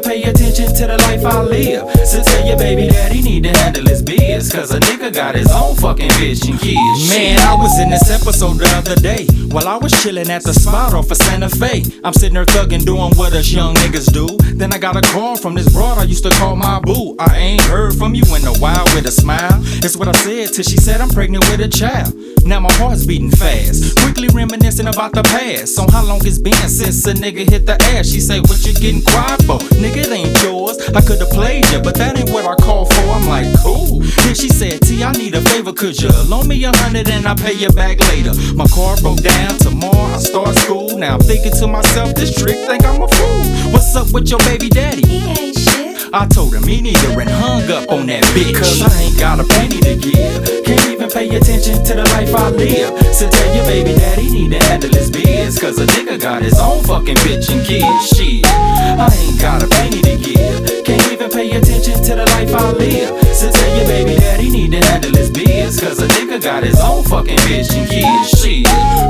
pay attention your baby daddy need to handle his biz. Cause a nigga got his own fucking bitch and kids. Man, I was in this episode the other day while I was chilling at the spot off of Santa Fe. I'm sitting there thugging, doing what us young niggas do. Then I got a call from this broad I used to call my boo. I ain't heard from you in a while with a smile. It's what I said till she said I'm pregnant with a child. Now my heart's beating fast. Quickly reminiscing about the past. On how long it's been since a nigga hit the ass. She say, What you getting quiet for? Nigga, it ain't yours. I could've played you, but that ain't what I called for. I'm like, cool. Then she said, T, I need a favor. Could you loan me a hundred and I'll pay you back later? My car broke down tomorrow. I start school. Now I'm thinking to myself, this trick think I'm a fool. What's up with your baby daddy? He ain't shit. I told him me neither and hung up on that bitch. Cause I ain't got a penny to give. Can't even pay attention to the life I live. So tell your baby daddy need to handle his biz. Cause a nigga got his own fucking bitch and kids. Shit. I ain't got a life biz. Cause a nigga got his own fucking bitch and kids. Shit.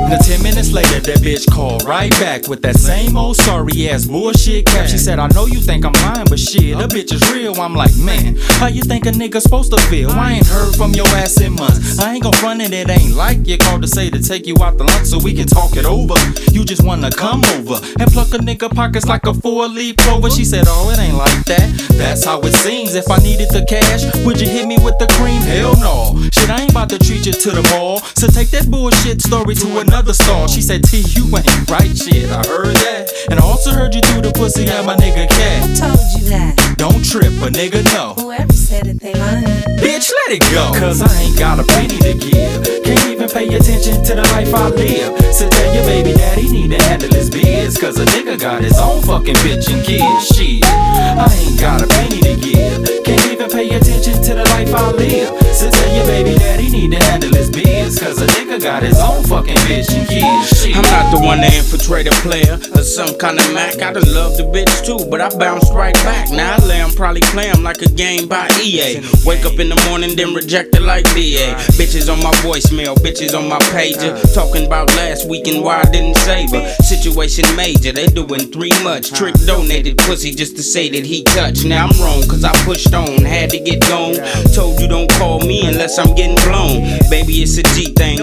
Now ten minutes later, that bitch called right back with that same old sorry ass bullshit cap. She said, I know you think I'm lying, but shit, a bitch is real. I'm like, man, how you think a nigga supposed to feel? I ain't heard from your ass in months. I ain't gon' front it, it ain't like you called to say to take you out the lunch so we can talk it over. You just wanna come over and pluck a nigga pockets like a four leaf clover. She said, Oh, it ain't like that. That's how it seems. If I needed the cash, would you hit me with the cream? Hell no. Shit, I ain't about to treat you to the mall. So take that bullshit story to another stall. She said, T, you ain't right shit. I heard that. And I also heard you threw the pussy at my nigga cat. Who told you that? Don't trip, a nigga no. Whoever said it, they lying. Bitch, let it go. Cause I ain't got a penny to give. Can't even pay attention to the life I live. So tell your baby daddy need to handle his biz. Cause a nigga got his own fucking bitch and kids. Shit. I ain't got a penny to give. Got his own fucking bitch and kids. Shit. I'm not the one to infiltrate a player or some kind of Mac. I done love the bitch too, but I bounced right back. Now I lay I'm probably play 'em like a game by EA. Wake up in the morning, then reject it like BA. Bitches on my voicemail, bitches on my pager. Talking about last week and why I didn't save her. Situation major, they doing three much. Trick donated pussy just to say that he touched. Now I'm wrong, cause I pushed on, had to get gone. Told you don't call me unless I'm getting blown. Baby, it's a G thing,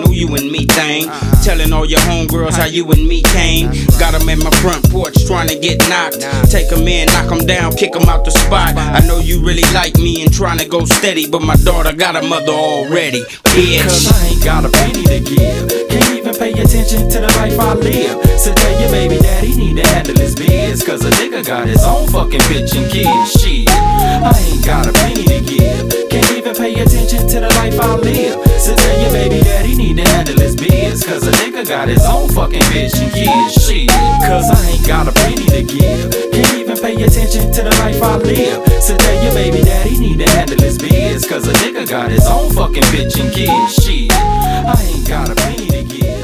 no you and me thing. Uh-huh. Telling all your homegirls how you and me came. Got 'em at my front porch trying to get knocked. Take 'em in, knock 'em down, kick 'em out the spot. I know you really like me and trying to go steady, but my daughter got a mother already. Cause I ain't got a penny to give. Can't even pay attention to the life I live. So tell your baby daddy need to handle his biz. Cause a nigga got his own fucking bitch and kids. Shit. I ain't got a penny to give. Can't even pay attention to the life I live. So tell your baby daddy need to handle his biz is. Cause a nigga got his own fucking bitch and kids. Shit, cause I ain't got a penny to give. Can't even pay attention to the life I live. So tell your baby daddy need to handle his biz. Cause a nigga got his own fucking bitch and kids. Shit, I ain't got a penny to give.